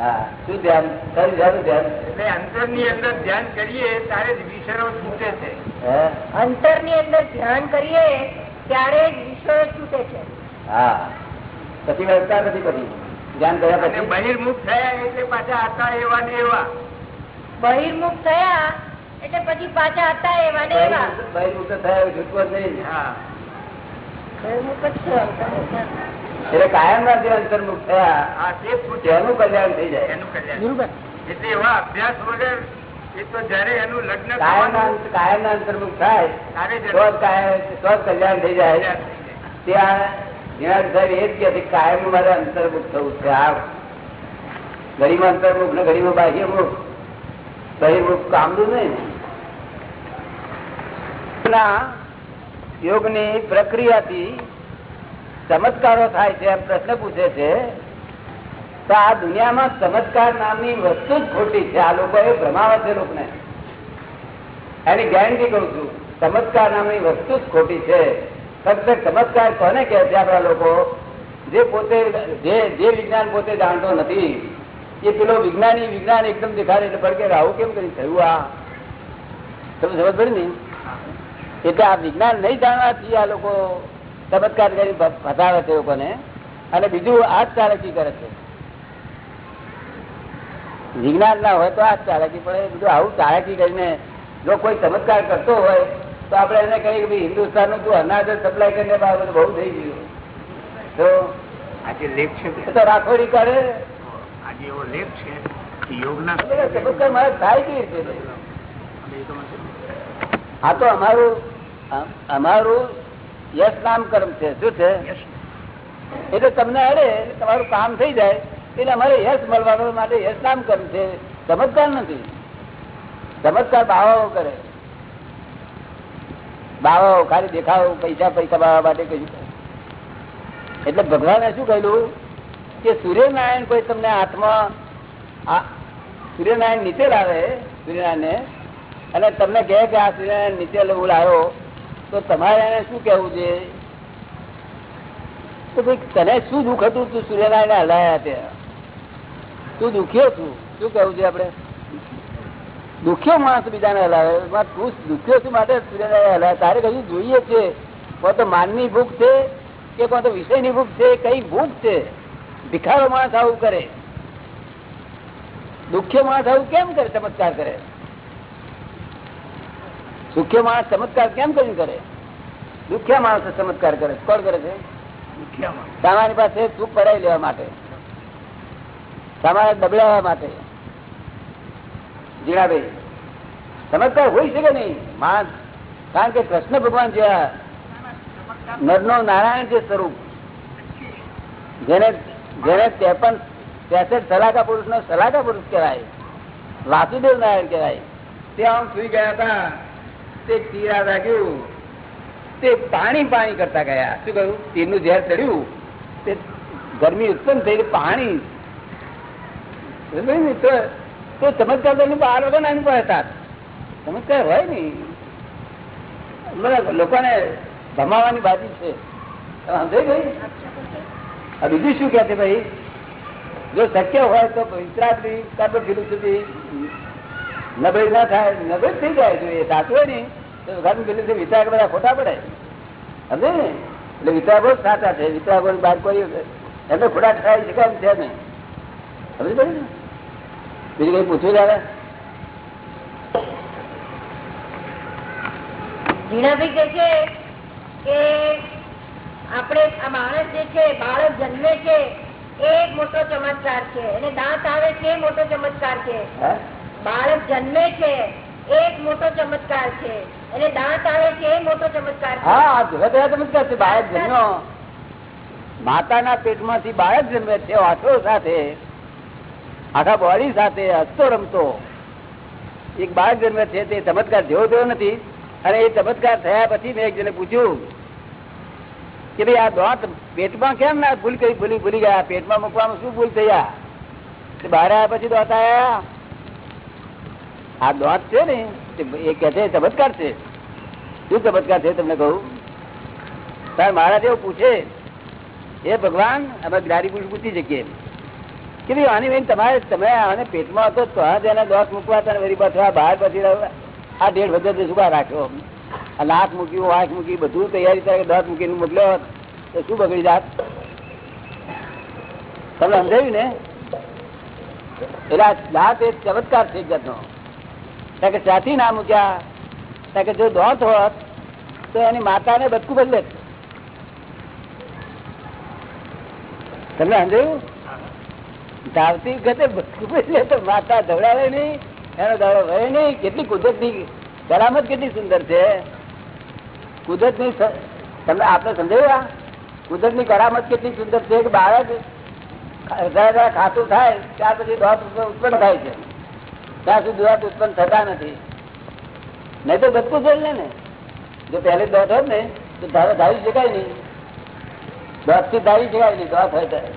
હા શું ધ્યાન? કયું ધ્યાન ધ્યાન? એટલે અંતરની અંદર ધ્યાન કરીએ ત્યારે જ વિષયો છૂટે છે. અંતરની અંદર ધ્યાન કરીએ ત્યારે જ વિષયો છૂટે છે. હા. પછી વળતા નથી પછી ધ્યાન કર્યા પછી? બહિર્મુખ થયા એટલે પાછા હતા એવા ને એવા. બહિર્મુખ થયા એટલે પછી પાછા હતા એવા ને એવા. બહિર્મુખ- થયા છૂટકો નહીં. હા. બહિર્મુખ જ. એટલે કાયમ ના જે અંતર્મુખ થયા તેનું કલ્યાણ થઈ જાય. એનું કલ્યાણ. એટલે એવા અભ્યાસ વગર એનું કાયમ ના અંતર્મુખ થાય તો જ કાયમ તો જ કલ્યાણ થઈ જાય. કલ્યાણ થઈ જાય. ત્યાં સાહેબ એ જ કે કાયમ મારે અંતર્મુખ થવું છે. આ ઘડીમાં અંતર્મુખ ને ઘડીમાં બાહ્યમુખ બહિર્મુખ કામનું નહીં. ના યોગની પ્રક્રિયાથી ચમત્કારો થાય છે એમ પ્રશ્ન પૂછે છે, તો આ દુનિયામાં ચમત્કાર નામની વસ્તુ જ ખોટી છે. આ લોકો એ ભ્રમાવે છે લોકોને. એની ગેરંટી કઉ છું, ચમત્કાર નામની વસ્તુ જ ખોટી છે. ફક્ત ચમત્કાર કોને કહે છે આપણા લોકો? જે પોતે, જે જે વિજ્ઞાન પોતે જાણતો નથી, એ પેલો વિજ્ઞાની, વિજ્ઞાન એકદમ દેખાડે એટલે પડકે આવું કેમ કરી થયું આ? તમે સમજ પડી ને? એટલે આ વિજ્ઞાન નહીં જાણવાથી આ લોકો ચમત્કાર કરી ફ- છે લોકોને. અને બીજું આ જ ચાલાકી કરે છે? વિજ્ઞાન ના હોય તો આ જ ચાલાકી પડે બીજું આવું ચાલાકી કરીને જો કોઈ ચમત્કાર કરતો હોય તો આપણે એને કહીએ કે હિન્દુસ્તાનનું તું અનાજ સપ્લાય કરીને બહુ થઈ ગયું. તો આજે લેખ છે. તો રાખોડી કરે આજે એવો લેખ છે ચમત્કાર મારે થાય કેવી રીતે? આ તો અમારું અમારું યશ નામ કર્મ છે. શું છે? એટલે તમને અડે તમારું કામ થઈ જાય એટલે અમારે યશ મળવા માટે યશ નામ કર્મ છે. ચમત્કાર નથી. ચમત્કાર બાવાઓ કરે. બાવાઓ ખાલી દેખાવ પૈસા પૈસા બાવા માટે કહ્યું. એટલે ભગવાને શું કહ્યું કે સૂર્યનારાયણ કોઈ તમને હાથમાં સૂર્યનારાયણ નીચે લાવે સૂર્યનારાયણ અને તમને કહે કે આ સૂર્યનારાયણ નીચે હું લાવ્યો તો તમારે એને શું કેવું છે? તો ભાઈ, તને શું દુઃખ હતું તું સૂર્યનારાયણ હલાયા ત્યાં તું દુખ્યો છું શું કેવું છે આપણે? દુખ્યો માણસ બીજાને હલાવે? તું દુખ્યો છું માટે સૂર્યનારાયણ હલાવે? તારે કશું જોઈએ છે. કોઈ તો માનની ભૂખ છે કે કોઈ તો વિષયની ભૂખ છે, કઈ ભૂખ છે? ભિખારો માણસ આવું કરે. દુખ્યો માણસ આવું કેમ કરે? ચમત્કાર કરે? સુખ્યો માણસ ચમત્કાર કેમ કર્યું કરે? દુખ્યા માણસ ચમત્કાર કરે. કોણ કરે છે? તમારી પાસે સુખ પડાવી લેવા માટે. તમારે દબડાવવા માટે. જીણાભાઈ ચમત્કાર હોય છે કે નહીં? માણસ. કારણ કે કૃષ્ણ ભગવાન જેવા નરનો નારાયણ છે સ્વરૂપ જેને જેને ત્રેપન ત્રેસઠ સલાકા પુરુષ નો સલાકા પુરુષ કહેવાય વાસુદેવ નારાયણ કહેવાય તે આમ સુઈ ગયા હતા. તે તીરા લાગ્યું તે પાણી પાણી કરતા ગયા. શું કહ્યું? તીરનું ઝેર ચડ્યું. તે ગરમી ઉત્પન્ન થઈ પાણી. તો ચમત્કાર તો એનું લોકો નાની પણ હતા. ચમત્કાર હોય ને. લોકોને ભમાવાની બાજી છે. ભાઈ? બીજું શું કે ભાઈ? જો શક્ય હોય તો વિતરાગથી કાં તો ફિલોસોફી નબળી ના થાય નબળી થઈ જાય જો એ સાચું હોય ને તો કાર્બન ફિલોસોફી વિચાર બધા ખોટા પડે. સમજે ને? એટલે વિતરાગો જ સાચા છે વિતરાગો બહાર કોઈ એમને ખોટા થાય છે કેમ છે નહીં સમજ પડે ને? બીજું કઈ પૂછવું દાદા ઝીણાભાઈ કે છે કે આપણે આ માણસ જે છે બાળક જન્મે છે એ એક મોટો ચમત્કાર છે. અને દાંત આવે છે મોટો ચમત્કાર છે. બાળક જન્મે છે એક મોટો ચમત્કાર છે. અને દાંત આવે છે એ મોટો ચમત્કાર હા જગત ચમત્કાર છે, બાળક જન્મ્યો. માતાના પેટમાંથી બાળક જન્મે છે વાછો સાથે, આખા બોડી સાથે હસતો રમતો. એક બાળક જન્મે છે, તે ચમત્કાર જેવો થયો નથી. અને એ ચમત્કાર થયા પછી મેં એક જણે પૂછ્યું કે ભાઈ, આ દોત પેટમાં કેમ ના ભૂલ કરી? ભૂલી ભૂલી ગયા. પેટમાં મૂકવામાં શું ભૂલ થયા? બહાર આવ્યા પછી દોત આયા. આ દોત છે ને એ કે છે, ચમત્કાર છે. શું ચમત્કાર છે તમને કહું? તાર મહારાજ એવું પૂછે એ ભગવાન અમે જ્ઞાની પુરુષ પૂછી શકીએ કે ભાઈ, આની બેન તમારે, તમે આને પેટમાં હતો તો જ એના દોત મૂકવા તને વરી પાછળ આ બહાર પછી આ ડેઢ વગર શું રાખ્યો? આ લાખ મૂક્યું વાંખ મૂકી, બધું તૈયારી કરે દોત મૂકીને મોકલ્યો તો શું બગડી જાત? તમને સમજાયું ને? એટલે આ દાંત એક ચમત્કાર છે જાતનો. કે ચાથી ના મૂક્યા. કે જો દોત હોત, તો એની માતાને બચકું બદલે. તમને સમજાયું? ધાવતી વખતે બચકું બદલે તો માતા ધવડાવે નહીં, એનો દાડો વહે નહીં. કેટલી કુદરતની કરામત કેટલી સુંદર છે. કુદરતની તમને આપણે સમજાયું કુદરતની કરામત કેટલી સુંદર છે કે બાળક ખાતું થાય, ત્યાર પછી દોત ઉત્પન્ન થાય છે. ત્યાં સુધી દોત ઉત્પન્ન થતા નથી. નહીં તો બચકું જોઈ લે ને. જો પહેલે દોત હોત ને તો ધારો ધારી શકાય નહીં. દોતથી ધારી શકાય નહીં દોત હોય ત્યારે.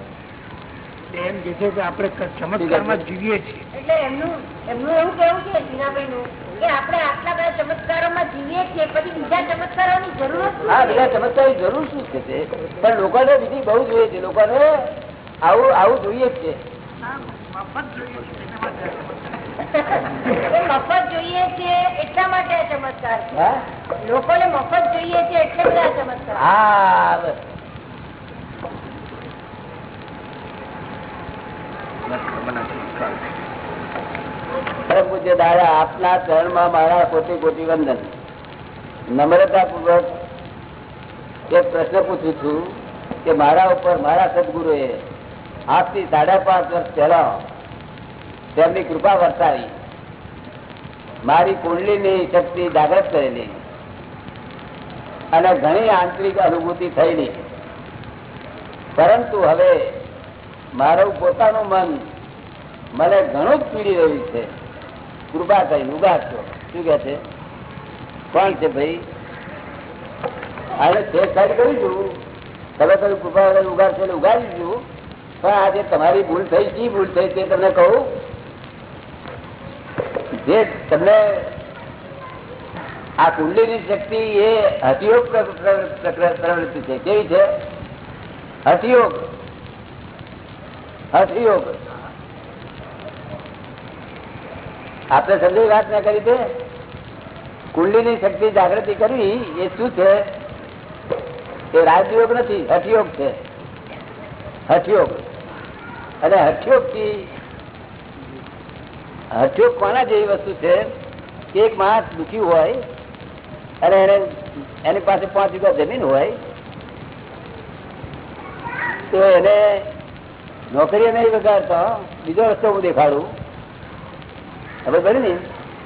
એમ કે છે કે આપણે ચમત્કારમાં જીવીએ છીએ. એટલે એમનું એમનું એવું કેવું છે જીનાભાઈ કે આપણે આટલા બધા ચમત્કારોમાં જીવીએ છીએ પછી બીજા ચમત્કારોની જરૂર હા બીજા છે? જરૂર શું છે પણ લોકોને બીજી બહુ જોઈએ છે. લોકોને આવું આવું જોઈએ જ છે. મફત જોઈએ છે એટલા માટે ચમત્કાર લોકોને મફત જોઈએ છે એટલે બધા ચમત્કાર હા પૂજ્ય દાદા આપના ચરણમાં મારા કોટી કોટી વંદન નમ્રતા પૂર્વક એક પ્રશ્ન પૂછું છું કે મારા ઉપર મારા સદગુરુએ આજથી સાડા પાંચ વર્ષ પહેલા તેમની કૃપા વર્તાવી. મારી કુંડલીની શક્તિ જાગૃત કરેલી. અને ઘણી આંતરિક અનુભૂતિ થયેલી. પરંતુ હવે મારું પોતાનું મન મને ઘણું જ પીડી રહ્યું છે. કૃપા કરીને છો શું કે છે? કોણ છે ભાઈ? આને છેડછાડ કરી છું તમે કહ્યું કૃપા કરીને ઉગાડશો એટલે ઉગાડી દીધું પણ આજે તમારી ભૂલ થઈ શી ભૂલ થઈ તે તમને કહું? જે તમને આ કુંડલીની શક્તિ એ પ્ર- પ્રવૃત્તિ છે. કેવી છે? હઠયોગ હઠયોગ આપણે સંજય વાત ના કરી છે કુંડલીની શક્તિ જાગૃતિ કરવી એ શું છે? એ રાજયોગ નથી હઠયોગ છે. હઠયોગ અને હઠયોગથી હઠયોગ કોના જેવી વસ્તુ છે એક માણસ દુખી હોય, અને એને એની પાસે પાંચ વીઘા જમીન હોય, તો એને નોકરી નહીં વગાડતો બીજો રસ્તો હું દેખાડું. હવે બને ને,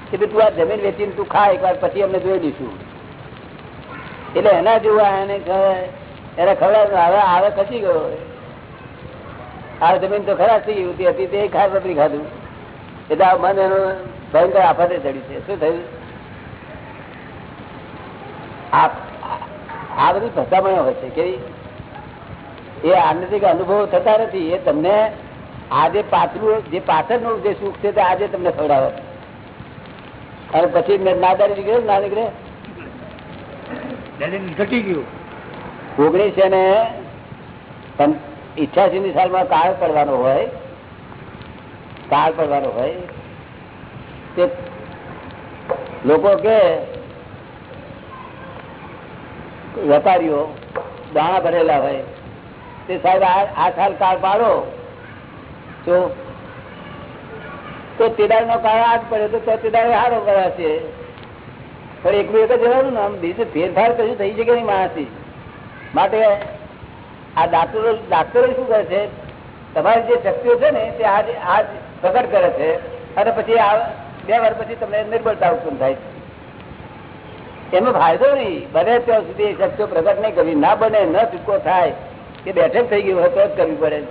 કે ભાઈ તું આ જમીન વેચીને તું ખા એક વાર પછી અમને જોઈ દઈશું. એટલે એના જેવું એને એને ખબર હવે આવે ખસી ગયો આ જમીન તો ખરાબ થઈ ગયું હતી હતી, તે ખાર પતરી ખાધું. એટલે આ મન એનું ભયંકર આફતે ચડી છે. શું થયું? આ બધી ભસામણો હોય છે. કેવી? એ આનંદિક અનુભવ થતા નથી. એ તમને આજે પાછલું જે પાછળનું જે સુખ છે તે આજે તમને ખવડાવે. અને પછી નાદારી નીકળે કે ના નીકળે? ઘટી ગયું. ઓગણીસો ને ઈઠ્યાસી ની સાલમાં કાળ પડવાનો હોય. કાળ પડવાનો હોય, તે લોકો કે, વેપારીઓ દાણા ભરેલા હોય, તે સાહેબ આ સાલ કાળ પાડો. તો તો તેદાર નો કાળ આજ પડે તો તેદાર હારો કરાશે પણ એકલું એક જ રહેવાનું ને આમ બીજું ફેરફાર કશું થઈ શકે નહીં માણસથી. માટે આ ડાક્ટરો ડાક્ટરો શું કરે છે? તમારી જે શક્તિઓ છે ને, તે આજ આજ પ્રગટ કરે છે. અને પછી બે વાર પછી તમને નિર્બળતા ઉત્પન્ન થાય છે. એનો ફાયદો નહીં. બને ત્યાં સુધી શક્તિઓ પ્રગટ નહીં કરવી. ના બને ન ચૂકો થાય. કે બેઠક થઈ ગયું હોય તો જ કરવી પડે.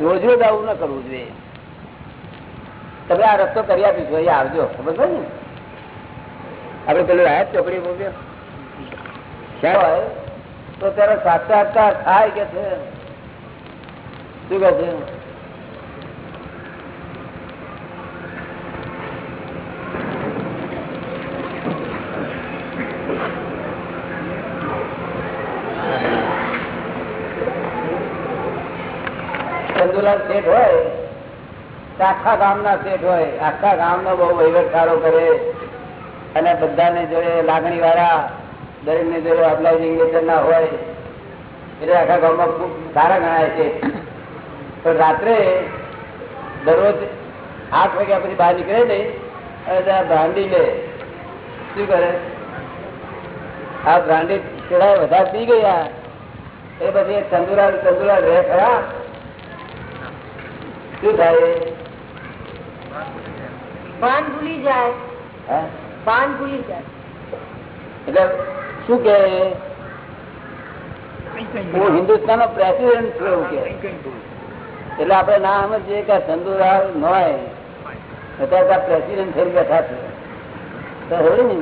રોજ રોજ આવું ન કરવું જોઈએ. તમે આ રસ્તો કરી આપીશું અહીંયા આવજો. ખબર પડે ને? આપડે પેલું રાયત ચોકડી બોલ્યો ક્યાં? હોય તો ત્યારે સાક્ષાત્કાર થાય કે છે? શું કે છે? ચંદુલાલ શેઠ હોય આખા ગામના શેઠ હોય, આખા ગામનો બહુ વહીવટ સારો કરે. અને બધાને જોડે લાગણી વાળા દરેક ને જોડે નેચર ના હોય, એટલે આખા ગામમાં ખૂબ સારા ગણાય છે. પણ રાત્રે દરરોજ આઠ વાગ્યા પછી બહાર નીકળે ને, અને ત્યાં બ્રાન્ડી લે. શું કરે? આ બ્રાન્ડી પેલા વધારે પી ગયા. એ પછી તંદુરા તંદુરા રહે ખરા. શું થાય? ભાન ભૂલી જાય. ભાન ભૂલી જાય. એટલે શું કે હું હિન્દુસ્તાન નો પ્રેસિડેન્ટ છું એવું કે એટલે આપડે ના સમજીએ કે ચંદુલાલ નોય અત્યારે પ્રેસિડેન્ટ થઈ બેઠા છે. તો હવે ને?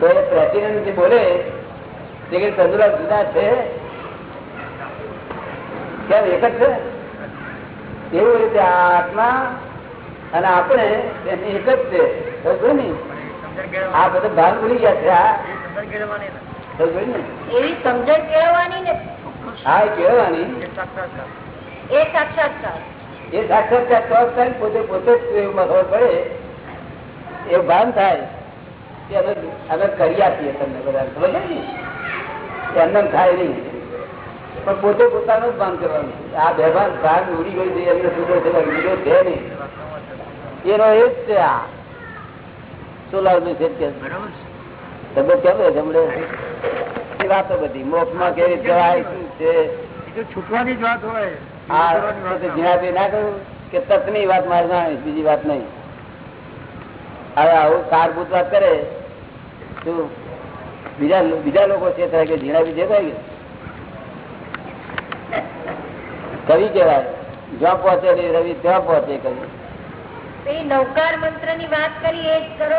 તો એ પ્રેસિડેન્ટ જે બોલે તે કે ચંદુલાલ જુદા છે. કેમ એક જ છે? એવું રીતે આ આત્મા અને આપણે એની એક જ છે. ને? આ બધું ભાન ભૂલી ગયા છે આ એવી સમજણ કેળવવાની ને? હા એ કહેવાની એ સાક્ષાત્કાર. એ સાક્ષાત્કાર તો થાય પોતે પોતે જ એમાં ખબર પડે. એવું ભાન થાય કે અમે અમે કરી આપીએ તમને બધા ખબર ને? એમને એમ થાય નહીં. પણ પોતે પોતાનું જ ભાન કરવાનું. આ બેભાન ભાગ ઉડી ગયું છે એમને સુધો છે બીજો છે નહીં. એનો એ જ છે આ. લાવતું છે કે? તબિયત કેમ રહે હમણાં? વાતો બધી. મોક્ષમાં કેવી રીતે જવાય શું છે? છૂટવાની જ વાત હોય. વખતે જીણાભાઈ ના કહ્યું કે તકની વાત મારે જાણીશ બીજી વાત નહીં. હવે આવું કારભૂત વાત કરે શું બીજા બીજા લોકો છે કે બીજે જે થાય કવિ કેવાય જ્યાં પહોંચે રવિ ત્યાં પહોંચે કવિ નૌકાર મંત્રની વાત કરી એ જ કરો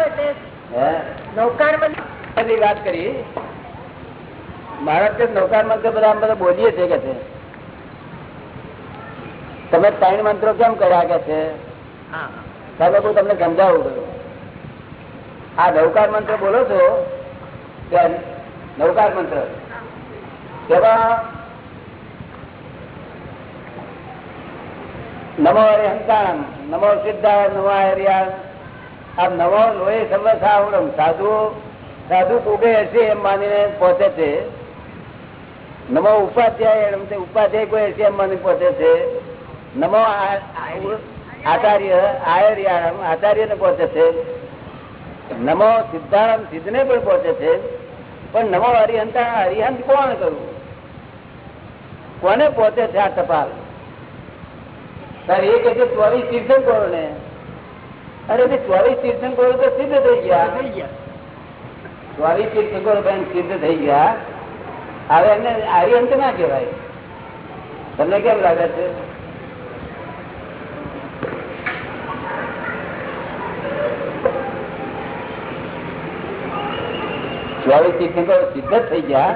નૌકાર મંત્રની વાત કરી? મહારાજ કે નૌકાર મંત્ર બધા આમ બધા બોલીએ છે કે છે. તમે ત્રણ મંત્રો કેમ કર્યા કે છે? તમે હું તમને સમજાવું છું. આ નૌકાર મંત્ર બોલો છો? કે નૌકાર મંત્ર? તેમાં નમો હરિહંતાણમ નમો સિદ્ધાય નમો હરિયાણ આ નમો લોહી સર્વસાવડમ સાધુ સાધુ કોકે હશે એમ માનીને પહોંચે છે. નમો ઉપાધ્યાય, એમ તે ઉપાધ્યાય કોઈ હશે એમ માની પહોંચે છે. નમો આચાર્ય આયર્યાણમ આચાર્યને પહોંચે છે. નમો સિદ્ધારામ સિદ્ધને પણ પહોંચે છે. પણ નમો હરિહંતા હરિહંત કોણ કરવું કોને પહોંચે છે આ ટપાલ? સર એ કે છે ચોવીસ તીર્થંકરો ને અરે તે ચોવીસ તીર્થંકરો તો સિદ્ધ થઈ ગયા. ચોવીસ તીર્થંકરો બેન સિદ્ધ થઈ ગયા. હવે એમને આર્યંત ના કહેવાય. તમને કેમ લાગે છે? ચોવીસ તીર્થંકરો સિદ્ધ થઈ ગયા.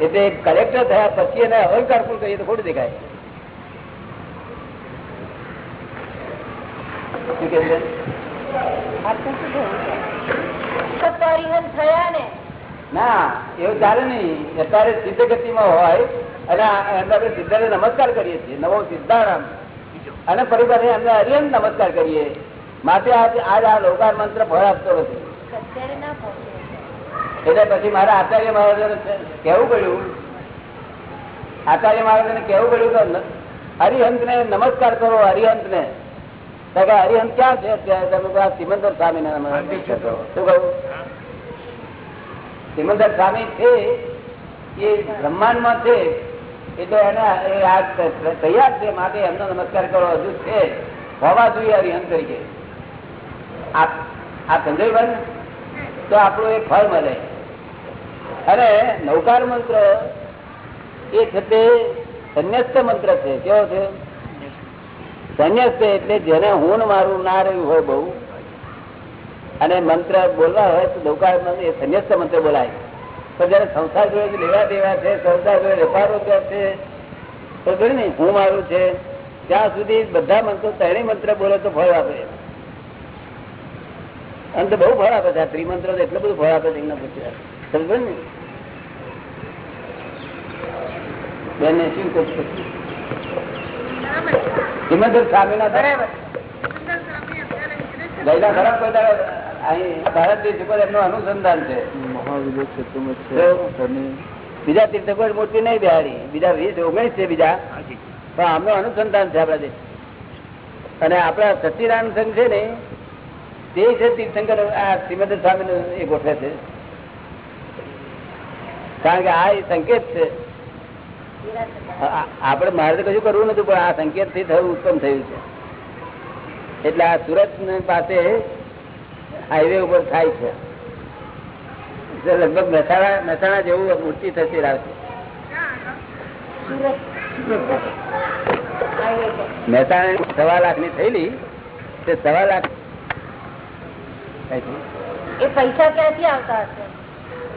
એટલે કલેક્ટર થયા પછી એને અહંકાર પણ કહીએ તો ખોટું દેખાય. શું કહે છે? હરિહંત ને. ના એવું ચાલે નહીં. અત્યારે સિદ્ધ ગતિમાં હોય અને આપણે સિદ્ધાને નમસ્કાર કરીએ છીએ. નવો સિદ્ધારામ. અને પરિવાર એમને હરિયન નમસ્કાર કરીએ. માટે આજ આ લોકાર મંત્ર ફળ આપતો નથી ના એટલે પછી મારા આચાર્ય મહારાજને કહેવું પડ્યું. આચાર્ય મહારાજને કહેવું પડ્યું કે હરિહંત હરિહંતને નમસ્કાર કરો હરિહંતને. તો કે હરિહંત ક્યાં છે? અત્યારે તમે આ સિમંદર સ્વામીને નમસ્કાર શું કહ્યું સિમંદર સ્વામી છે એ બ્રહ્માંડમાં છે. એટલે એને તૈયાર છે માટે એમનો નમસ્કાર કરો હજુ છે. હોવા જોઈએ હરિહન તરીકે. આ આ સંજયભાઈ તો આપણું એક ફળ મળે. અને નૌકાર મંત્ર એ છે તે સંન્યસ્ત મંત્ર છે. કેવો છે? સંન્યસ્ત એટલે જેને હું મારું ના રહ્યું હોય બહુ. અને મંત્ર બોલવા હોય તો દુકાળ એ સંન્યાસ મંત્ર બોલાય. પણ જયારે સંસાર જોડે લેવા દેવા છે, સંસાર જોડે વેપાર રોજગાર છે, તો જોયું ને, હું મારું છે, ત્યાં સુધી બધા મંત્રો ત્રણેય મંત્ર બોલે તો ફળ આપે. અને તો બહુ ફળ આપે છે, આ ત્રિમંત્ર એટલું બધું ફળ આપે છે, એમના પૂછ્યા સમજો ને? બેને શું કહું છું સિમંદર સ્વામી ના ગયેલા ખરાબ કોઈ અહીં ભારત દેશ ઉપર એમનું અનુસંધાન છે. મહાવિવેક ક્ષેત્રમાં છે. તો- અને બીજા તીર્થંકર મૂર્તિ નહીં બિહારી. બીજા વીસ ઓગણીસ છે બીજા. પણ આમનું અનુસંધાન છે આપણા દેશ. અને આપણા સચિદાનંદ સંઘ છે ને તે છે તીર્થંકર આ શ્રીમંદર સ્વામી એ ગોઠવે છે. કારણ કે આ એ સંકેત છે. આ- આપણે મારે તો કશું કરવું નથી પણ આ સંકેતથી થયું ઉત્પન્ન થયું છે. એટલે આ સુરત પાસે હાઈવે ઉપર થાય છે. લગભગ મહેસાણા મહેસાણા જેવું મૂર્તિ થતી રહેશે મહેસાણા સવા લાખની થયેલી તે સવા લાખ એ પૈસા ક્યાંથી આવતા હશે?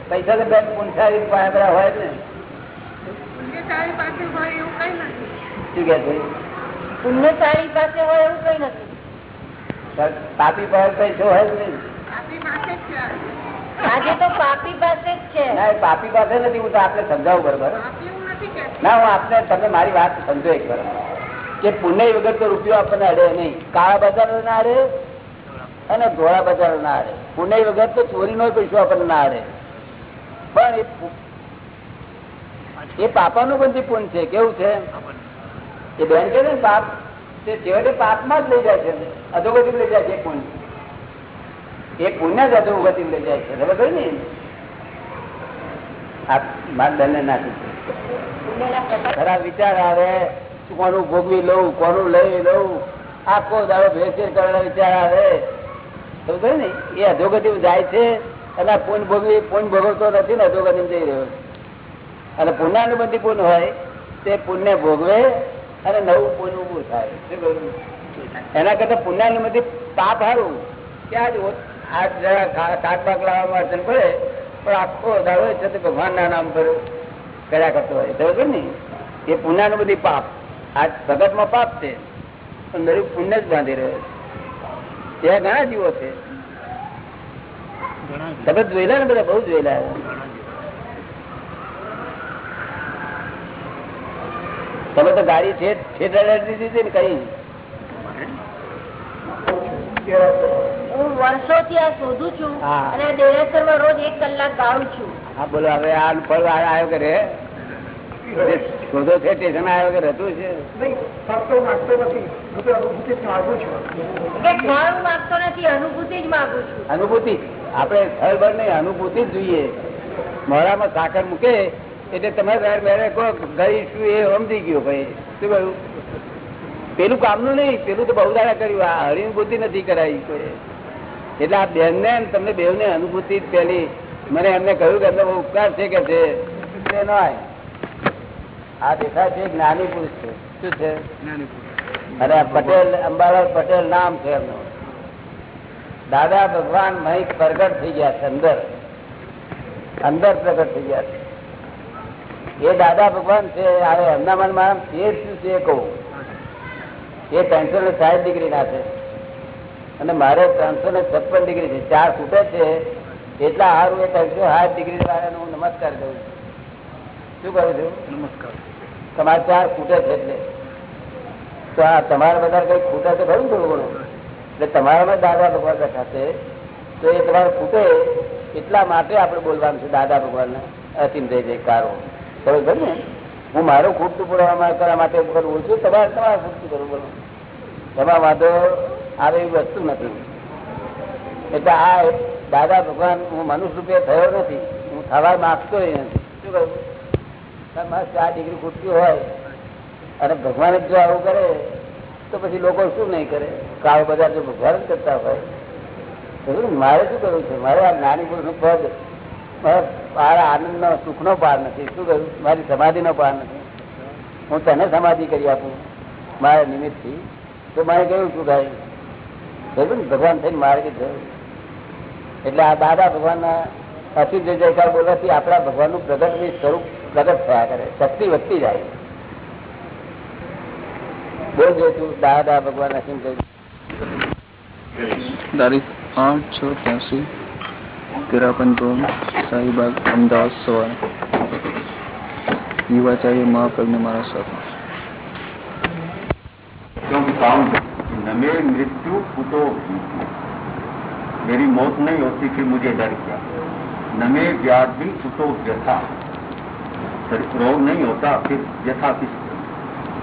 પૈસા તો બેન પાસે હોય શું કે છે? પુણ્યશાળી પાસે હોય એવું કઈ નથી. પાપી પાસે પૈસો હોય જ નહીં. આજે તો પાપી પાસે જ છે. ના પાપી પાસે નથી હું તો આપને સમજાવું બરોબર. ના હું આપને તમે મારી વાત સમજો એક વાર. કે પુણ્ય વગર તો રૂપિયો આપણને અડે નહીં. કાળા બજાર ના અડે અને ધોળા બજાર ના અડે. પુણ્ય વગર તો ચોરીનો પૈસો આપણને ના અડે. પણ એ એ પાપાનું પણ પુન છે, કેવું છે? એ બેન કે ને, પાપ તે છેવટે પાપમાં જ લઈ જાય છે અધોગતિ લઈ જાય છે પુન એ પુણ્ય જ અધોગતિ લઈ જાય છે બરાબર ને? આ માનદંડ નાખી પુણ્યના વિચાર આવે કોનું ભોગવી લઉં, કોનું લઈ લઉં? આખો દાડો ભેરસેર કરવાના વિચાર આવે. સમજો ને? એ અધોગતિ જાય છે, અને પૂન ભોગવી પૂન ભોગવતો નથી ને અધોગતિ જઈ રહ્યો છે. અને પુણ્યાનુબંધી પુન હોય, તે પુણ્ય ભોગવે અને નવું પૂન ઉભું થાય. એના કરતા પુણ્યાનુબંધી પાપ હારું કે જ શાક બાક લાવવામાં અડચણ પડે પણ આખો દાડો છે તે ભગવાનના નામ પર કર્યા કરતો હોય. બરોબર ને? એ પુણ્યાનું બધી પાપ. આજ ભગતમાં પાપ છે. પણ દરેક પુણ્ય જ બાંધી રહ્યો છે. ત્યાં ઘણા જીવો છે. તમે જોયેલા ને બધા? બહુ જોયેલા. તમે તો ગાડી છે દીધી ને કઈ? હું વર્ષોથી આ શોધું છું અને દેરેસરમાં રોજ એક કલાક ગાઉં છું. હા બોલો હવે આ ફળ આવ્યો કરે શોધો છે સ્ટેશન આવ્યો કે રહેતું છે? કે ફળ હું માંગતો નથી અનુભૂતિ જ માંગુ છું. અનુભૂતિ? આપણે સ્થળ નહીં અનુભૂતિ જ જોઈએ. મોડામાં સાકર મૂકે એટલે તમે મેરે કહો ગઈ શું એ સમજી ગયો ભાઈ. શું કહ્યું? પેલું કામનું નહીં પેલું તો બહુ દાડા કર્યું. આ અનુભૂતિ નથી કરાવી કોઈ. એટલે આ બેન ને તમને બેવ ને અનુભૂતિ પેલી મને એમને કહ્યું કે એમને બહુ ઉપકાર છે કે છે. આ દેખાય છે જ્ઞાની પુરુષ છે. શું છે? અને પટેલ અંબાલાલ પટેલ નામ છે એમનું. દાદા ભગવાન મહી પ્રગટ થઈ ગયા છે અંદર. અંદર પ્રગટ થઈ ગયા છે. એ દાદા ભગવાન છે હવે એમના મનમાં તેર શું છે એ કહું? એ ત્રણસો ને સાઠ ડિગ્રી ના છે. અને મારે ત્રણસો ને છપ્પન ડિગ્રી છે. ચાર ફૂટે છે એટલા સારું એ ત્રણસો સાઠ ડિગ્રી વાળાને હું નમસ્કાર કરું છું. શું કરું છું? નમસ્કાર. તમારે ચાર ફૂટે છે એટલે. તો આ તમારા બધા કઈ ખૂટે છે ખરું થોડું ઘણું? એટલે તમારામાં દાદા ભગવાન બેઠા છે. તો એ તમારે ખૂટે એટલા માટે આપણે બોલવાનું છે દાદા ભગવાનને. અસીમ જાય જયકારો. બરોબર ને, હું મારું ખૂટતું પૂરવા કરવા માટે કરવું છું, તમારે તમારે ખૂટતું કરવું બોલો તમારા વાંધો આવે એવી વસ્તુ નથી. એટલે આ દાદા ભગવાન, હું મનુષ્ય રૂપે થયો નથી, હું થવા માગતો નથી. શું કહું? મસ્ત ચાર ડિગ્રી ખૂટતી હોય, અને ભગવાન જ જો આવું કરે, તો પછી લોકો શું નહીં કરે? કાળ બધા જો ભગવાન કરતા હોય. મારે શું કરવું છે? મારે આ નાની પુરુષનું પદ મારે આનંદ નો સુખ નો પાર નથી. શું કહ્યું? મારી સમાધિ નો પાર નથી. હું તને સમાધિ કરી આપું, મારા નિમિત્તથી તો મારે કહ્યું શું થાય કહ્યું ભગવાન થઈને માર્ગે થયું. એટલે આ દાદા ભગવાન ના અસીમ જય જયકાર બોલવાથી આપણા ભગવાનનું પ્રગટ સ્વરૂપ પ્રગટ થયા કરે. શક્તિ વધતી જાય. બોલ જો તું દાદા ભગવાન અસીમ જય તારીખ આઠ છ ત્યાંસી. તિરાપન રોડ શાહીબાગ અમદાવાદ સવાર યુવાચાર્ય મહાપ્રજ્ઞ મારા સાથે क्यों बताऊं कि न मेरी मृत्यु कुतो भीति मेरी मौत नहीं होती फिर मुझे डर क्या न मे व्याधि कुतो व्यथा शरीर रोग नहीं होता फिर व्यथा किस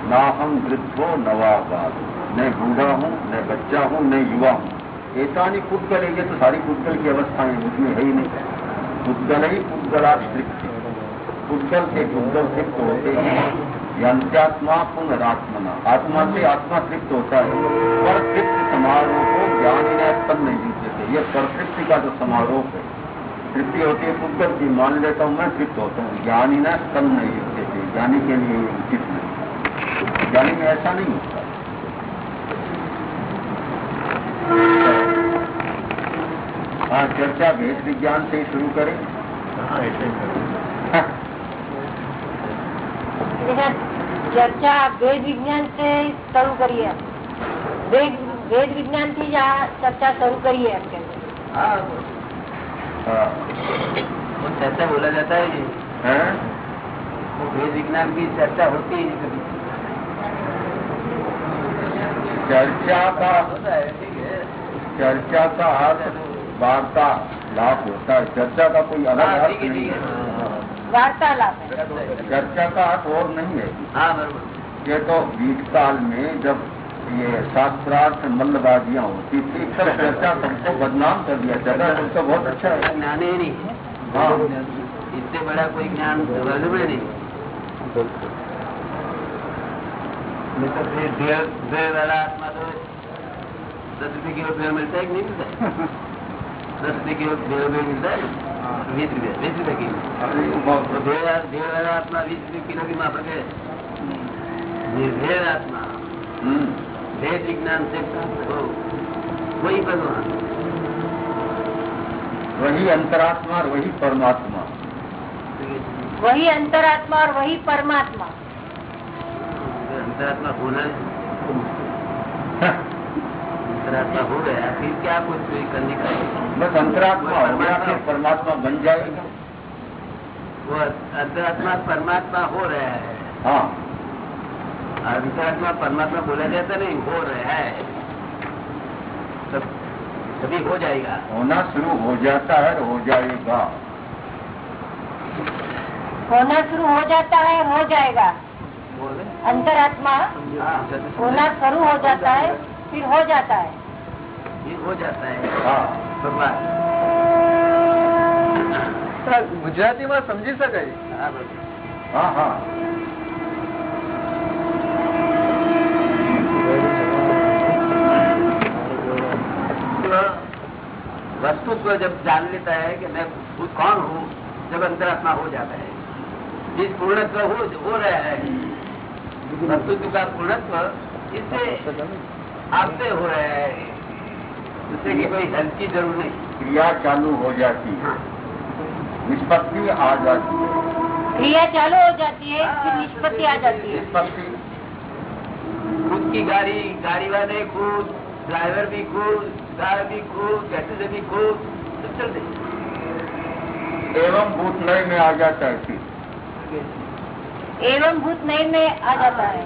ना हम वृद्धो नवा बाल न बूढ़ा हूँ न बच्चा हूँ न युवा हूँ नहीं पुद्गल ये तो सारी पुद्गल की अवस्थाएँ मुझमें है ही नहीं। पुद्गल ही तृप्ति पुद्गल से पुद्गल तृप्त होते हैं यंत्यात्मा पुनरात्मना। आत्मा से आत्मा तृप्त होता है। पर तृप्त समारोह को ज्ञान ने तन नहीं देते ये पर तृप्ति का जो समारोह है, तृप्ति होती है पुद्गल की। मान लेता हूँ मैं, तृप्त होता हूँ। ज्ञानी ने तन नहीं देते ज्ञानी के लिए उचित नहीं। ज्ञानी में ऐसा नहीं होता। हाँ चर्चा भेद विज्ञान से ही शुरू करें। हाँ, करें। हाँ। चर्चा वेद विज्ञान से शुरू करिए। वेद वेद विज्ञान या चर्चा शुरू करिए आपके हाँ। वो चर्चा बोला जाता है जी वेद विज्ञान की चर्चा होती है कभी। चर्चा का होता है ठीक है। चर्चा का हाथ वार्ता लाभ होता है। चर्चा का कोई अलग हाँ, अर्थ नहीं है। वार्ता वार्तालाप चर्चा का अर्थ और नहीं है। हाँ, ये तो बीट काल में जब ये शास्त्रार्थ मल्लबाजियाँ होती थी सब चर्चा सबको बदनाम कर दिया चर्चा सबसे बहुत अच्छा है। ज्ञान ही नहीं है। हाँ। इससे बड़ा कोई ज्ञान नहीं। तो वाला आत्मा तो सर्टिफिकेट मिलता है कि नहीं मिलता है? है दस रुपये किलो भेड़ भेड़ मिलता है बीस रुपये बीस रुपये किलो तो भेड़ भेड़ वाला आत्मा बीस रुपये किलो की माफक है निर्भेड़ आत्मा हम्म, भेद विज्ञान से प्राप्त हो वही भगवान वही अंतरात्मा और वही परमात्मा વહી અંતરાત્મા और वही परमात्मा अंतरात्मा होना अंतरात्मा हो गया फिर क्या कुछ कोई करने का बस अंतरात्मा हो गया फिर परमात्मा बन जाएगा। वो अंतरात्मा परमात्मा हो रहा है। हाँ। अंतरात्मा परमात्मा बोला जाता नहीं हो रहा है। तब तभी हो जाएगा। होना शुरू हो जाता है हो जाएगा। होना शुरू हो जाता है हो जाएगा। अंतरात्मा हाँ, होना शुरू हो जाता है फिर हो जाता है ये हो जाता है हाँ भगवान ગુજરાતીમાં સમજી શકાય हाँ, बरोबर. हाँ हाँ वस्तु को जब जान लेता है कि मैं खुद कौन हूँ जब अंतरात्मा हो जाता है जिस पूर्णत्व हो हो रहा है वस्तुत्व का पूर्णत्व इससे आपसे हो रहा है उससे की कोई हेल्प की ज़रूर नहीं। क्रिया चालू हो जाती है। निष्पत्ति आ जाती है। क्रिया चालू हो जाती है फिर निष्पत्ति आ जाती है। निष्पत्ति। खुद की गाड़ी गाड़ी वाले खुद ड्राइवर भी खुद कार भी खुद पैसेंजर भी खुद सब चलते एवं भूत नय में आ जाता है एवं भूत नयन में आ जाता है।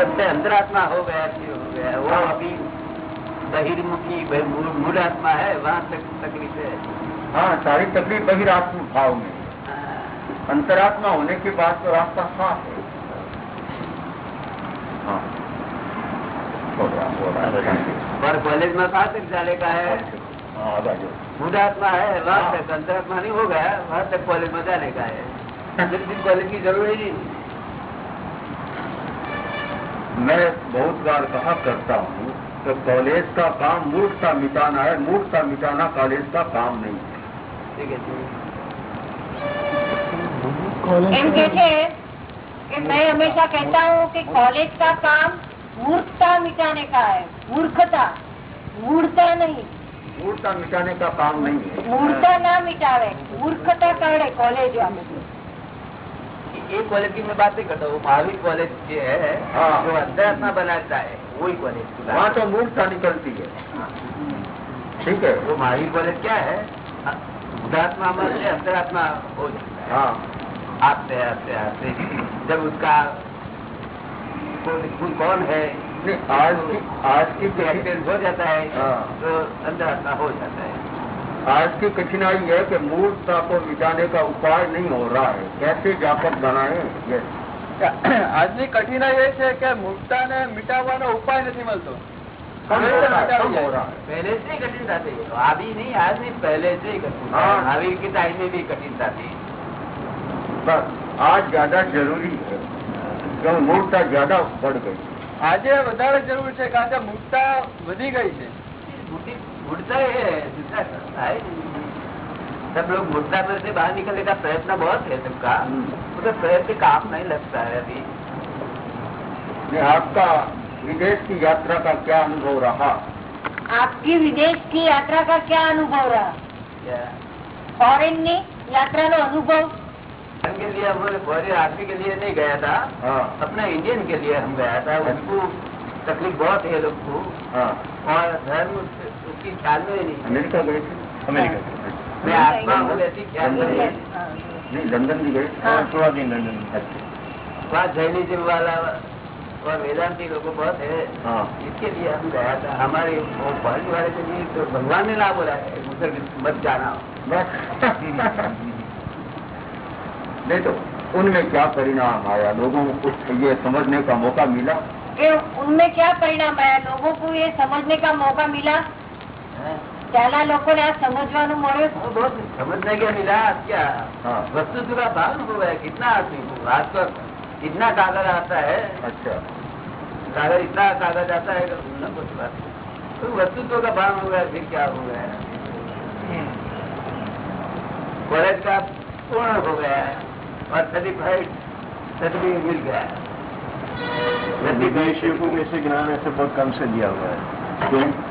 एक दम से अंतरात्मा हो गया फिर हो गया। वो अभी बहिर्मुखी मूल आत्मा है वहाँ तक तकलीफ़ है। हाँ सारी तकलीफ़ बहिरात्म भाव में। अंतरात्मा होने के बाद तो रास्ता साफ़ है। हाँ। हो हो है पर कॉलेज में कहाँ तक जाने का है? हाँ आत्मा है वहाँ तक। अंतरात्मा नहीं हो गया वहाँ तक कॉलेज में जाने का है। कॉलेज की ज़रूरत ही नहीं। मैं बहुत बार कहा करता हूँ तो कॉलेज का काम मूर्खता मिटाना है मूर्खता मिटाना कॉलेज का काम नहीं है। एम कहते कि मैं हमेशा कहता हूँ कि कॉलेज का काम मूर्खता मिटाने का है मूर्खता मूर्ता नहीं। मूर्ता मिटाने का काम नहीं है। मूर्ता ना मिटावे मूर्खता करे कॉलेज वाले। एक कॉलेज की मैं बात नहीं करता हूँ महावीर कॉलेज जो है हाँ। जो अंतरात्मा बनाता है वही कॉलेज की वहाँ तो मूर्खता निकलती है। ठीक है। वो महावीर कॉलेज क्या है? शुद्धात्मा से अंतरात्मा हो जाता है। हाँ। आते आते आते। जब उसका कौन कौन है? आज की आज की हो जाता है हाँ। तो अंतरात्मा हो जाता है। आज की कठिनाई है कि मूर्खता को मिटाने का उपाय नहीं हो रहा है कैसे व्यापक बनाए ये આજની કઠિનાઈ એ છે કે મૂર્ખતાને મિટાવવાનો ઉપાય નથી મળતો कम हो रहा है कम हो रहा है पहले से ही कठिनता थी अभी नहीं आज नहीं पहले से ही कठिन हाँ। महावीर के टाइम में भी कठिनता थी बस आज ज्यादा जरूरी है क्योंकि मूर्खता ज्यादा बढ़ गई આજે વધારે જરૂર છે કારણ કે મૂર્ખતા વધી ગઈ છે मुट्ठी- मुड़ता है दूसरा है। सब लोग मुद्दा पर से बाहर निकलने का प्रयत्न बहुत है सबका। मगर प्रयत्न काम नहीं लगता है अभी। आपका विदेश की यात्रा का क्या अनुभव रहा? आपकी विदेश की यात्रा का क्या अनुभव रहा? क्या? फॉरेन ની यात्रा નો अनुभव? धर्म के लिए हमारे बड़े आदमी के लिए नहीं गया था। हाँ। अपना इंडियन के लिए हम गया था। उनको तकलीफ़ बहुत है लोग को। हाँ। और धर्म तो अमेरिका हाँ। नहीं लंदन भी हाँ। लंदन वाला वेदांति लोगों तो बहुत है। इसके लिए हम हमारे वाले तो भगवान ने ना बोला है नहीं तो उनमें क्या परिणाम आया? लोगों को ये समझने का मौका मिला? उनमें क्या परिणाम आया? लोगों को ये समझने का मौका मिला ત્યાંના લોકોને આ સમજવાનું મળ્યું वो बहुत समझने के मिला क्या हाँ वस्तु का भाव हो गया कितना आदमी को आज तो इतना कागज आता है अच्छा कागज इतना कागज आता है कि न कुछ बात तो वस्तुत्व का भाव हो गया फिर क्या हो गया कॉलेज का पूर्ण हो गया है और सर्टिफाइड सर्टिफिकेट मिल गया है विदेशियों को कैसे ज्ञान ऐसे बहुत कम से दिया हुआ है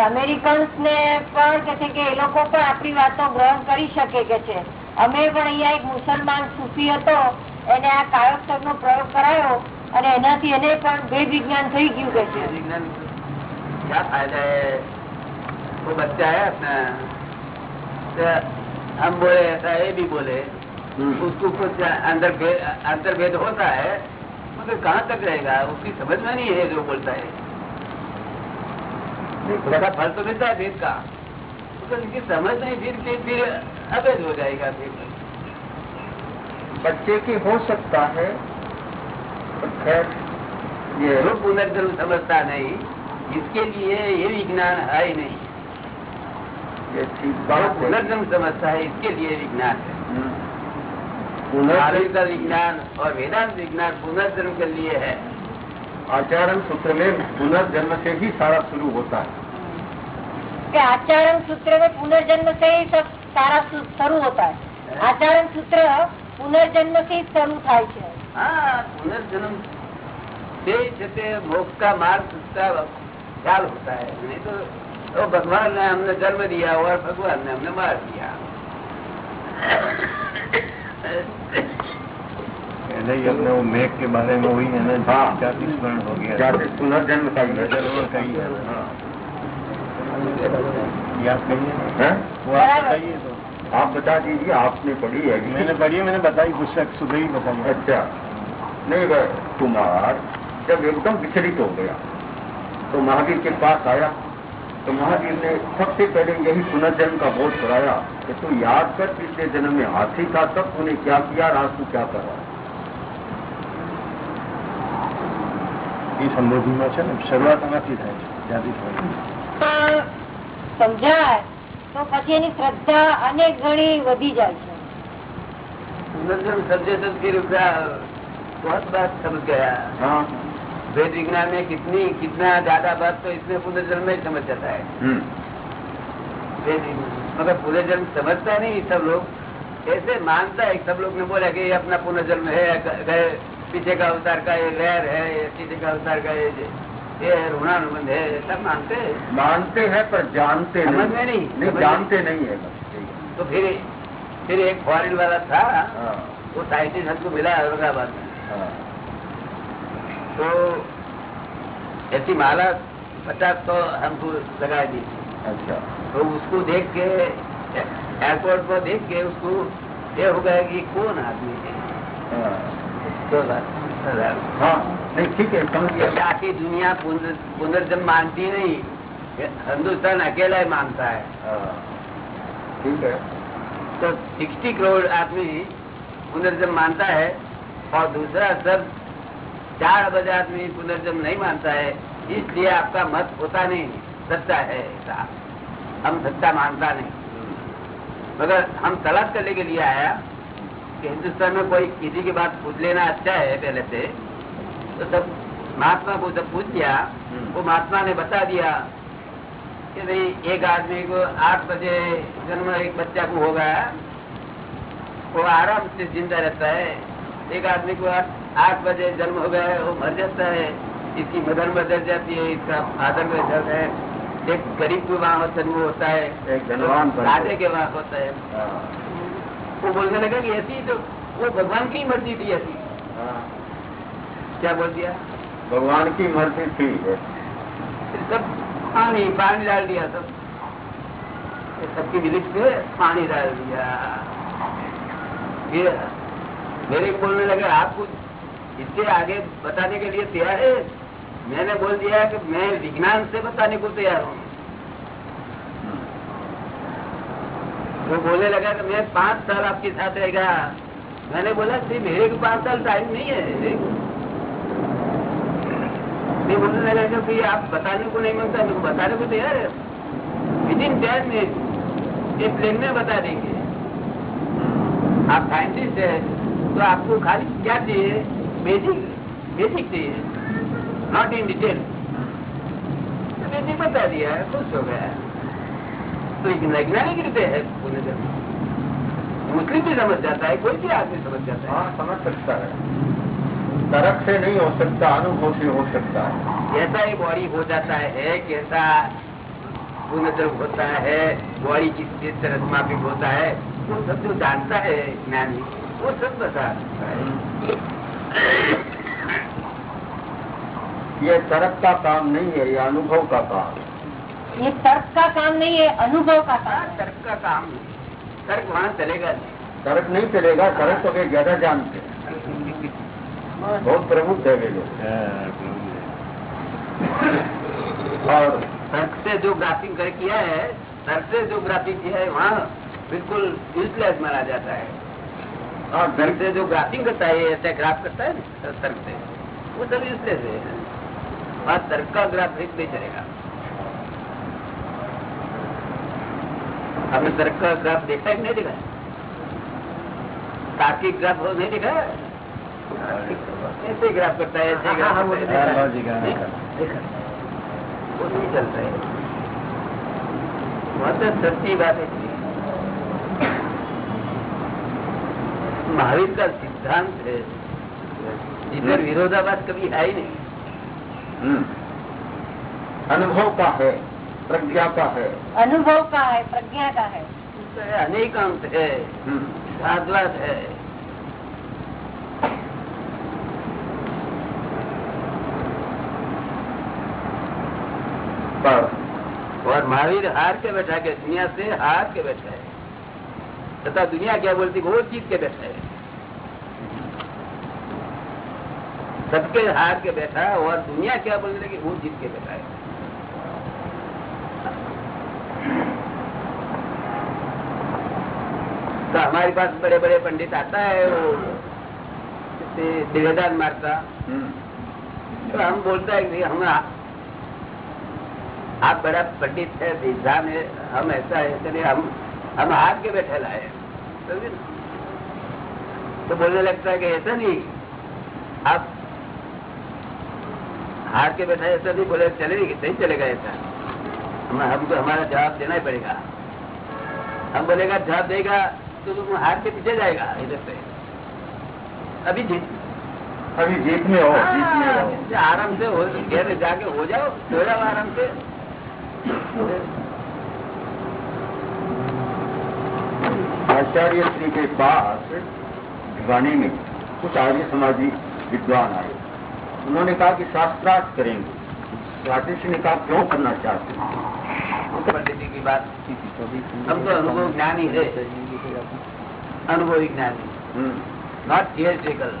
અમેરિકન્સ ને પણ કે છે કે એ લોકો પણ આપણી વાતો ગ્રહણ કરી શકે કે છે અમે પણ અહીંયા એક મુસલમાન સૂફી હતો એને આ કાયોત્સવ નો પ્રયોગ કરાયો અને એનાથી એને પણ ભેદ વિજ્ઞાન થઈ ગયું કે છે विज्ञान क्या फायदा है वो बच्चा है अपना तो हम बोले ऐसा ये भी बोले उसको कुछ अंदर भे- अंतर भेद होता है मगर कहाँ तक रहेगा? उसकी समझ में नहीं है जो बोलता है। उसका फल तो मिलता है भेद का। मगर उनकी समझ नहीं फिर फिर फिर अवैध हो जाएगा फिर। बच्चे की हो सकता है खैर ये जो पुनर्जन्म समझता नहीं। इसके लिए ये विज्ञान है ही नहीं। ये ठीक बात पुनर्जन्म समझता है इसके लिए विज्ञान है। हम्म। पुनर्जन्म आयुर्वेद का विज्ञान और वेदांत विज्ञान पुनर्जन्म के लिए है आचरण सूत्र में पुनर्जन्म से ही सारा शुरू होता है કે આચરણ સૂત્ર में पुनर्जन्म से ही सब सारा सु- शुरू होता है आचरण सूत्र पुनर्जन्म से ही शुरू થાય છે हाँ पुनर्जन्म से જ તે मोक्ष का मार्ग उसका ख्याल होता है नहीं तो, तो भगवान ने हमने जन्म दिया और भगवान ने हमने मार दिया पहले ही अपने वो मेघ के बारे में हुई है ना। जाति स्मरण हो गया। जाते पुनर्जन्म का ही है। ज़रूर कही है हाँ। याद करिए हैं? वो आप बताइए तो। आप बता दीजिए आपने पढ़ी है मैंने पढ़ी है, मैंने बताई पुस्तक सुबह ही बताई अच्छा। नहीं वह कुमार जब एकदम विचलित हो गया तो महावीर के पास आया। तो महावीर ने सबसे पहले यही पुनर्जन्म का बोध कराया कि तू याद कर पिछले जन्म में हाथी था तब तूने क्या किया और आज तू क्या कर रहा है એ સંબોધનમાં છે ને શરૂઆત એનાથી થાય છે જાતિ સ્મરણ પણ સમજાય તો પછી એની શ્રદ્ધા અનેક ગણી વધી જાય છે पुनर्जन्म समझे तो फिर उसका बहुत बात समझ गया हाँ वेद विज्ञान में कितनी कितना ज़्यादा बात तो इसमें पुनर्जन्म में ही समझ जाता है। हम्म। मगर पुनर्जन्म समझता नहीं सब लोग। ऐसे मानता है सब लोग ने बोला कि ये अपना पुनर्जन्म है गए पीछे का अवतार का ये लहर है ये पीछे का अवतार का ये ये ऋणानुबंध है सब मानते हैं। मानते हैं पर जानते समझ नहीं। में नहीं नहीं जानते नहीं। है तो फिर फिर एक फॉरेन वाला था हाँ। वो साइंटिस्ट हमको मिला औरंगाबाद में। हाँ। तो ऐसी माला पचास तो हमको लगा दी अच्छा। तो उसको देख के एयरपोर्ट पर देख के उसको ये हो गया कि कौन आदमी है। तो हाँ नहीं ठीक है समझ ये गया आखी दुनिया पुनर- पुनर्जन्म मानती नहीं हिंदुस्तान अकेला ही मानता है। हाँ, ठीक है। तो 60 करोड़ आदमी पुनर्जन्म मानता है और दूसरा सब चार अरब आदमी पुनर्जन्म नहीं मानता है, इसलिए आपका मत होता नहीं, सत्ता है हम सत्ता मानता नहीं। मगर हम तलाश करने के लिए आया कि हिंदुस्तान में कोई किसी की बात पूछ लेना अच्छा है पहले से तो सब महात्मा को जब पूछ लिया, वो महात्मा ने बता दिया कि भाई, एक आदमी को आठ बजे जन्म एक बच्चा को होगा, वो आराम से ज़िंदा रहता है। एक आदमी को आठ आठ बजे जन्म हो गया है वो मर जाता है। इसकी मदर बदल जाती है इसका फादर बदल है। एक गरीब को वहाँ जन्म होता है। एक धनवान राजे के वहाँ होता है। हाँ, वो बोलने लगा कि ऐसी तो वो भगवान की मर्ज़ी थी ऐसी। हाँ। क्या बोल दिया? भगवान की मर्ज़ी थी। सब पानी पानी डाल दिया सब। सबकी विलिप पे पानी डाल दिया। ये मेरे बोलने लगे आप कुछ इससे आगे बताने के लिए तैयार है? मैंने बोल दिया कि मैं विज्ञान से बताने को तैयार हूँ। वो बोलने लगा कि मैं पाँच साल आपके साथ रहेगा। मैंने बोला कि मेरे को पाँच साल टाइम नहीं है मैं बोलने लगा कि आप बताने को नहीं माँगता मेरे को बताने को तैयार है। विद इन टेन मिनट ये प्लेन में बता देंगे। आप साइंटिस्ट है तो आपको खाली क्या चाहिए? बेसिक बेसिक चाहिए नॉट इन डिटेल तो बेसिक बता दिया है खुश हो गया. तो एक वैज्ञानिक रीते है पूरे जन मुस्लिम भी समझ जाता है कोई भी आदमी समझ जाता हाँ. समझ सकता है. तर्क से नहीं हो सकता अनुभव से हो सकता है. है कैसा ही बॉडी हो जाता है कैसा पुनर्जन्म होता है बॉडी किस किस तरह से मापिक होता है वो सब जो जानता है ज्ञानी वो सब बता सकता है. ये तर्क का काम नहीं है ये अनुभव का काम। है ये तर्क का काम नहीं है अनुभव का काम। है तर्क का काम। नहीं तर्क वहाँ चलेगा नहीं। तर्क नहीं चलेगा तर्क तो वे ज़्यादा जानते हैं। बहुत प्रमुख है वे लोग। और तर्क से जो ग्राफिंग कर किया है तर्क से जो ग्राफिंग किया है वहाँ बिल्कुल यूजलेस माना जाता है। हाँ, तर्क से जो ग्राफिंग करता है ऐसे ग्राफ करता है ना तर्क से वो सब है। वहाँ तर्क का ग्राफिक नहीं चलेगा। आपने तर्क का ग्राफ देखा है कि नहीं देखा? तार्किक ग्राफ नहीं देखा? ऐसे ग्राफ करता है ऐसे ग्राफ है देखा। वो नहीं चलता है। वह तो सच्ची बात है। महावीर का सिद्धांत है। जिधर विरोधाभास कभी है ही नहीं। हम्म, अनुभव का है प्रज्ञा का है। अनुभव का है प्रज्ञा का है। अनेक अनेकांत है। हम्म, साधवाद है। पर और महावीर हार के बैठा के दुनिया से हार के बैठा है। तथा दुनिया क्या बोलती वो जीत के बैठा है। सबके हार के बैठा है और दुनिया क्या बोलने लगी वो जीत के बैठा है। तो हमारे पास बड़े बड़े पंडित आता है वो निवेदन मारता। हम्म, तो हम बोलता है कि हम आप बड़ा पंडित है विद्वान है हम ऐसा है चलिए हम हम हार के बैठे लाए? तो बोलने लगता है कि ऐसा नहीं आप हाथ के बैठा ऐसा नहीं बोले चलेगी नहीं चलेगा ऐसा। हम हमको हमारा जवाब देना ही पड़ेगा। हम बोलेगा जवाब देगा तो तुम हार के पीछे जाएगा इधर से। अभी जीत। अभी जीत में हो। जीत में हाँ, हो आराम से हो घर जाके हो जाओ सो जाओ आराम से। आचार्य श्री के पास भिवानी में कुछ आर्य समाजी विद्वान आए। उन्होंने कहा कि शास्त्रार्थ करेंगे। तो श्री ने कहा क्यों करना चाहते हैं? पंडित जी बात हम तो अनुभव ज्ञानी है अनुभवी ज्ञानी हम्म, नॉट थियरिटिकल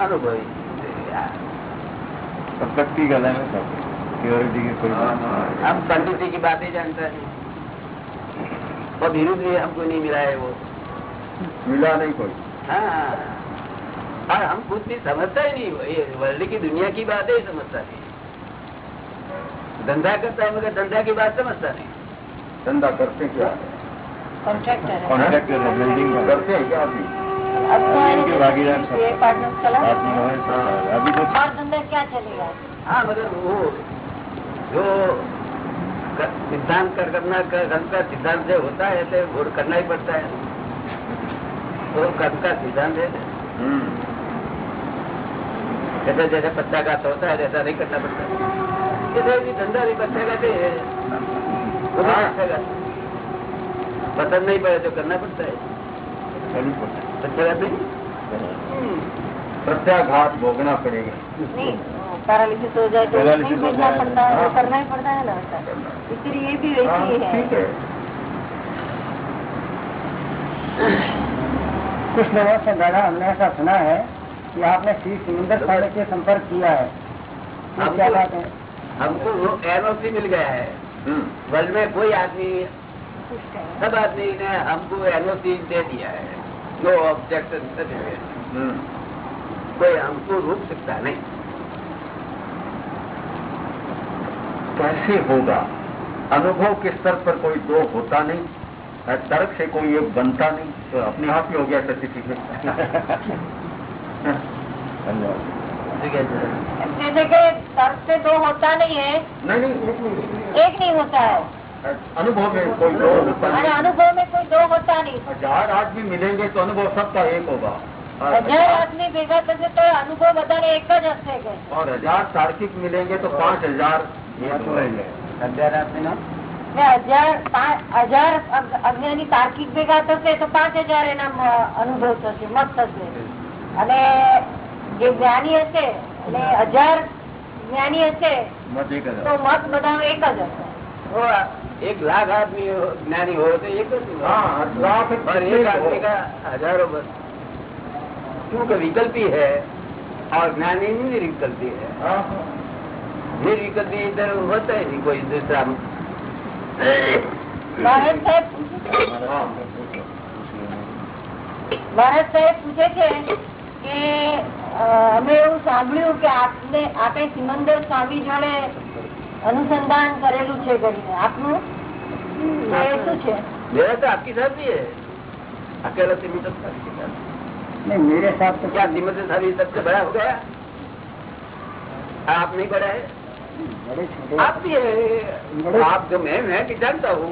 अनुभवी की गला में सब। प्योरिटी की कोई बात नहीं। हम क्वांटिटी की बात ही जानता है। और विरुद्ध भी हमको नहीं मिला है वो। मिला नहीं कोई। हाँ। और हम खुद भी समझता ही नहीं। ये वर्ल्ड की दुनिया की बात ही समझता नहीं। धंधा करता है मगर धंधा की बात समझता नहीं। धंधा करते क्या? कॉन्ट्रैक्टर कॉन्ट्रैक्टर है बिल्डिंग करते हैं क्या अभी? अब तो है। अभी तो और धंधा क्या चलेगा? हाँ मगर वो जो सिद्धांत करना कर्म का सिद्धांत से होता है तो वो करना ही पड़ता है। वो कर्म का सिद्धांत है। हम्म, जैसे जैसे पत्ता घात होता है जैसा नहीं करना पड़ता। जैसे भी धंधा भी पत्ता घाते है। पत्ता घात। पसंद नहीं पड़े तो करना पड़ता है। नहीं प्रत्याघात भोगना पड़ेगा। पैरालिसिस हो जाए तो पड़ता है हाँ। करना ही पड़ता है ना। इसलिए ये भी हाँ, वैसी ही। ठीक है। है कुछ लोगों से दादा हमने ऐसा सुना है कि आपने श्री सुमिंदर स्वामी से संपर्क किया है। ये क्या हमको- बात है? हमको वो एनओसी मिल गया है। हम्म, वर्ल्ड में कोई आदमी सब आदमी ने हमको एनओसी दे दिया है। नो ऑब्जेक्शन हम्म, कोई हमको रोक सकता नहीं। कैसे होगा? अनुभव के स्तर पर कोई दो होता नहीं। तर्क से कोई एक बनता नहीं। तो अपने आप ही हो गया सर्टिफिकेट धन्यवाद ठीक है सर। जैसे कि तर्क से दो होता नहीं है नहीं नहीं एक नहीं एक नहीं होता है अनुभव में कोई दो होता और नहीं अनुभव में कोई दो होता नहीं हजार आदमी मिलेंगे तो अनुभव सबका एक होगा और હજાર हजार- આદમી ભેગા થશે તો અનુભવ બધાને એક જ હશે કે और हजार तार्किक मिलेंगे तो पांच हजार અત્યારે આપને નામ? ને હજાર પા- હજાર અગ- અજ્ઞાની તાર્કિક ભેગા થશે તો પાંચ હજાર એના મ- અનુભવ થશે મત થશે અને જે જ્ઞાની હશે એટલે હજાર જ્ઞાની હશે मत एक તો મત બધાનો એક જ હશે वो एक लाख आदमी हो- ज्ञानी हो तो एक ही होगा। हाँ लाख और एक आदमी का हजारों बस क्योंकि विकल्पी है और ज्ञानी निर्विकल्पी है हाँ, निर्विकल्पी इधर होता है नहीं कोई दूसरा ભારત સાહેબ પૂછે છે हाँ। ભારત સાહેબ પૂછે છે કે અ, અમે એવું સાંભળ્યું કે આપને આપે સિમંદર સ્વામી જોડે અનુસંધાન કરેલું છે કરીને આપનું એ શું છે मेरा तो आपके साथ भी है अकेला सिमंदर साहब के साथ नहीं मेरे साथ तो क्या सिमंदर साहब ये सबसे बड़ा हो गया आप नहीं बड़ा है बड़े छोटे आप भी है आप जो मैं मैं भी जानता हूँ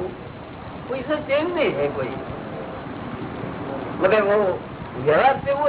कोई से चेंज नहीं है कोई मगर वो व्यवहार से वो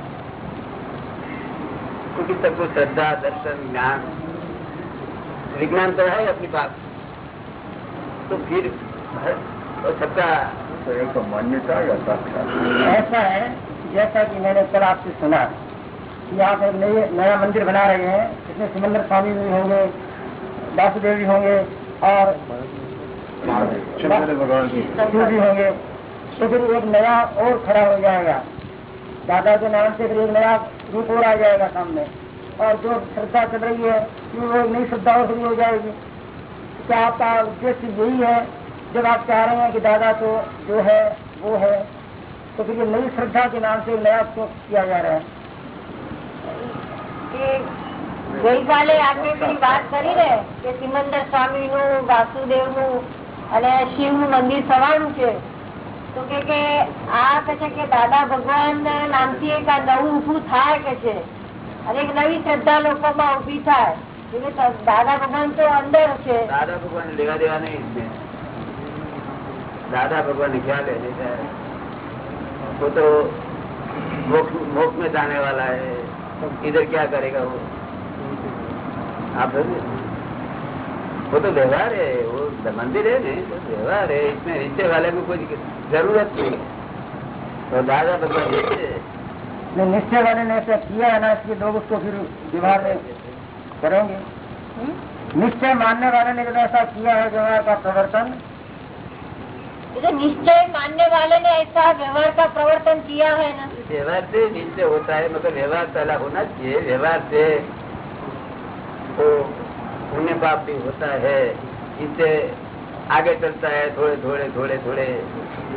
क्योंकि सबको श्रद्धा दर्शन ज्ञान विज्ञान तो है अपनी पास तो फिर सबका तो एक तो मान्यता या साक्षात? ऐसा है जैसा कि मैंने कल आपसे सुना कि आप एक नए नया मंदिर बना रहे हैं इसमें सिमंदर स्वामी भी होंगे वासुदेव भी होंगे और भगवान की शिव भी होंगे। तो फिर एक नया और खड़ा हो जाएगा। दादा के नाम से फिर एक नया रूप और आ जाएगा सामने और जो श्रद्धा चल रही है फिर वो नई श्रद्धा और शुरू हो जाएगी क्या आपका उद्देश्य यही है जब आप चाह रहे हैं कि दादा तो जो है वो है तो फिर ये नई श्रद्धा के नाम से नया क्यों किया जा रहा है કે ગઈકાલે આપણે પેલી વાત કરી ને કે સિમંદર સ્વામી નું વાસુદેવ નું અને શિવ નું મંદિર થવાનું છે તો કે કે આ કે છે કે દાદા ભગવાન નામથી એક આ નવું ઉભું થાય કે છે અને એક નવી શ્રદ્ધા લોકોમાં ઉભી થાય એટલે ત- દાદા ભગવાન તો અંદર છે दादा भगवान लेवा देवा नहीं इसमें दादा भगवान ने क्या ले लेता है वो तो मोक्ष मोक्ष में जाने वाला है इधर क्या करेगा वो आप समझे? वो तो व्यवहार है वो मंदिर है नहीं तो व्यवहार है इसमें नीचे वाले को कोई ज़रूरत नहीं है। तो दादा भगवान देते निश्चय वाले ने ऐसा किया है ना कि लोग उसको फिर व्यवहार में करेंगे। निश्चय मानने वाले ने जब ऐसा किया है व्यवहार का प्रवर्तन। ये तो निश्चय मानने वाले ने ऐसा व्यवहार का प्रवर्तन किया है ना? व्यवहार से निश्चय होता है मतलब व्यवहार पहला होना चाहिए व्यवहार से वो पुण्य पाप भी होता है इससे आगे चलता है थोड़े थोड़े थोड़े थोड़े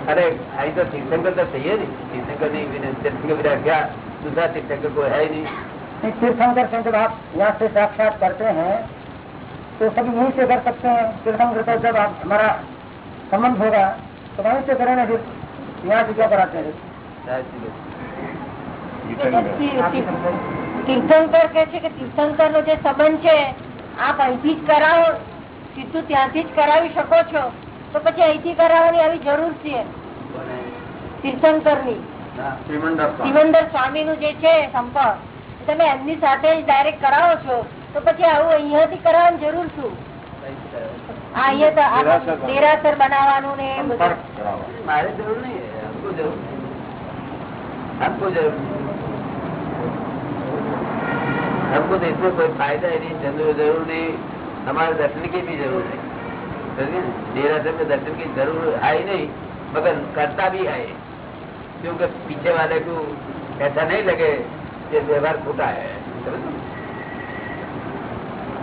अरे आई तो तीर्थंकर तो चाहिए नहीं तीर्थंकर नहीं बिना तीर्थंकर बिना क्या दूसरा तीर्थंकर को है ही नहीं नहीं, तीर्थंकर से जब आप यहाँ से साक्षात करते हैं तो सभी यहीं से कर सकते हैं तीर्थंकर से जब आप हमारा संबंध होगा तो वहीं से करेंगे फिर यहाँ से क्या कराते हैं તીર્થંકર કે છે કે તીર્થંકર નો જે સંબંધ છે આપ અહીંથી જ કરાવો. સીધું ત્યાંથી જ કરાવી શકો છો. તો પછી અહીંથી કરાવવાની આવી જરૂર છે. તીર્થંકર સિમંદર સ્વામી. નું જે છે સંપર્ક. તમે એમની સાથે ડાયરેક્ટ કરાવો છો. તો પછી આવું અહિયાંથી કરાવવાની જરૂર શું? દેરાસર બનાવવાનું ને મારે જરૂર નહીં આપકો જરૂર નહીં. हमको तो इसमें कोई फ़ायदा ही नहीं ज़रूर ज़रूर नहीं हमारे दर्शन की भी ज़रूर है? देरासर में दर्शन की ज़रूर आई नहीं मगर करता भी है क्योंकि पीछे वाले को ऐसा नहीं लगे कि व्यवहार खोटा है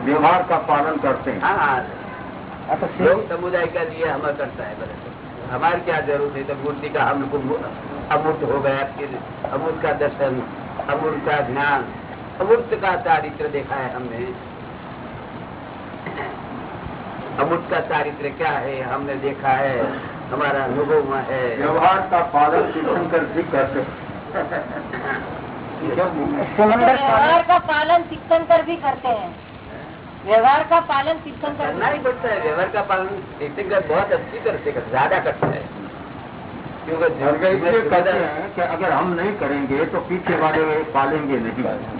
व्यवहार का पालन करते हैं। हाँ। तो लोग समुदाय का लिए हमें करता है बरस हमारे क्या ज़रूरत है? तो मूर्ति का हमको अमूर्त हो गया फिर अमूर्त का दर्शन अमूर्त का ज्ञान अमूर्त का चारित्र देखा है हमने। अमूर्त का चारित्र क्या है हमने देखा है हमारा अनुभव में है। व्यवहार का पालन तीर्थंकर भी करते व्यवहार का पालन तीर्थंकर भी करते हैं। व्यवहार का पालन तीर्थंकर करना ही पड़ता है। व्यवहार का पालन तीर्थंकर बहुत अच्छी तरह से करता ज़्यादा करता है। क्योंकि कहते हैं कि अगर हम नहीं करेंगे तो पीछे वाले पालेंगे नहीं।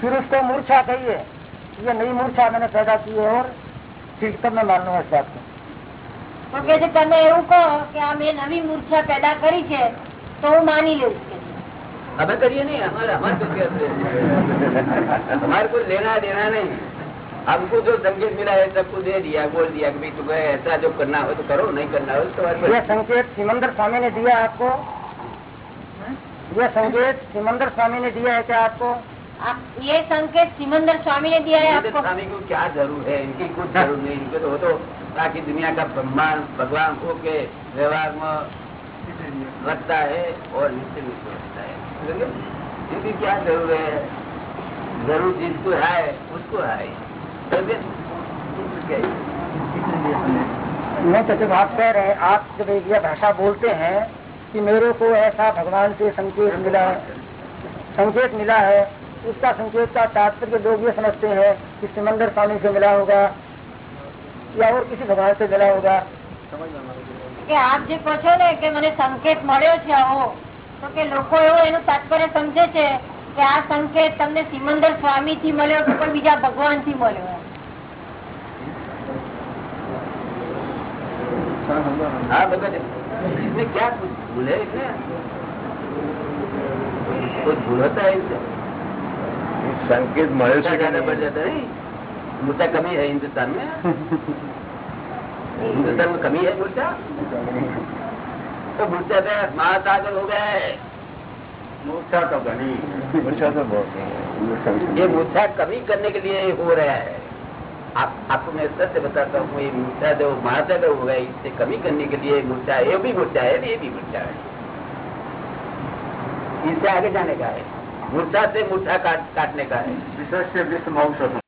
फिर उसको मूर्छा कहिए ये नई मूर्छा मैंने पैदा की है और ठीक तब मैं मान लूंगा इस बात को તો કે છે તમે એવું કહો કે આ મેં નવી મૂર્છા પેદા કરી છે તો હું માની લઈશ કે છે. हमें करिए नहीं हमारे हमारे को क्या है? हमारे को लेना देना नहीं हमको जो संकेत मिला है सबको दे दिया बोल दिया कि भाई तुम्हें ऐसा जो करना हो तो करो नहीं करना हो तो तुम्हारे ये संकेत सिमंदर स्वामी ने दिया आपको ये संकेत सिमंदर स्वामी ने दिया है क्या आपको आप ये संकेत सिमंदर स्वामी ने दिया है आपको स्वामी को क्या ज़रूर है इनकी कुछ ज़रूर नहीं इनको तो वो तो बाकी दुनिया का ब्रह्मांड भगवान को के व्यवहार में रखता है और नीचे रखता है? इनकी क्या ज़रूर है ज़रूर जिसको है उसको है? है? नहीं तो जब आप कह रहे हैं आप जब ये भाषा बोलते हैं कि मेरे को ऐसा भगवान से संकेत मिला है संकेत मिला है उसका संकेत का तात्पर्य लोग ये समझते हैं कि सिमंदर स्वामी से मिला होगा या और किसी भगवान से मिला होगा કે આપ જે કહો છો ને કે મને સંકેત મળ્યો છે આવો તો કે લોકો એવું એનું તાત્પર્ય સમજે છે કે આ સંકેત તમને સિમંદર સ્વામી થી મળ્યો કે કોઈ બીજા ભગવાન થી મળ્યો એમ. हाँ भगत इसमें क्या कुछ भूल है कुछ भूल होता है इसमें संकेत મળ્યો છે કે નહીં મોટા में। हिंदुस्तान में कमी है मुर्चा तो भूलता था महात आगर हो गए। मूर्छा तो घनी मूर्छा तो बहुत ये मूर्छा कमी करने के लिए हो रहा है। आपको मैं सत्य बताता हूँ ये मूर्छा जो मारता जो होगा इससे कमी करने के लिए मूर्छा है ये भी मूर्छा है ये भी मूर्छा है। इससे आगे जाने का है। मूर्छा से काट, काटने का है। विशेष से विश्व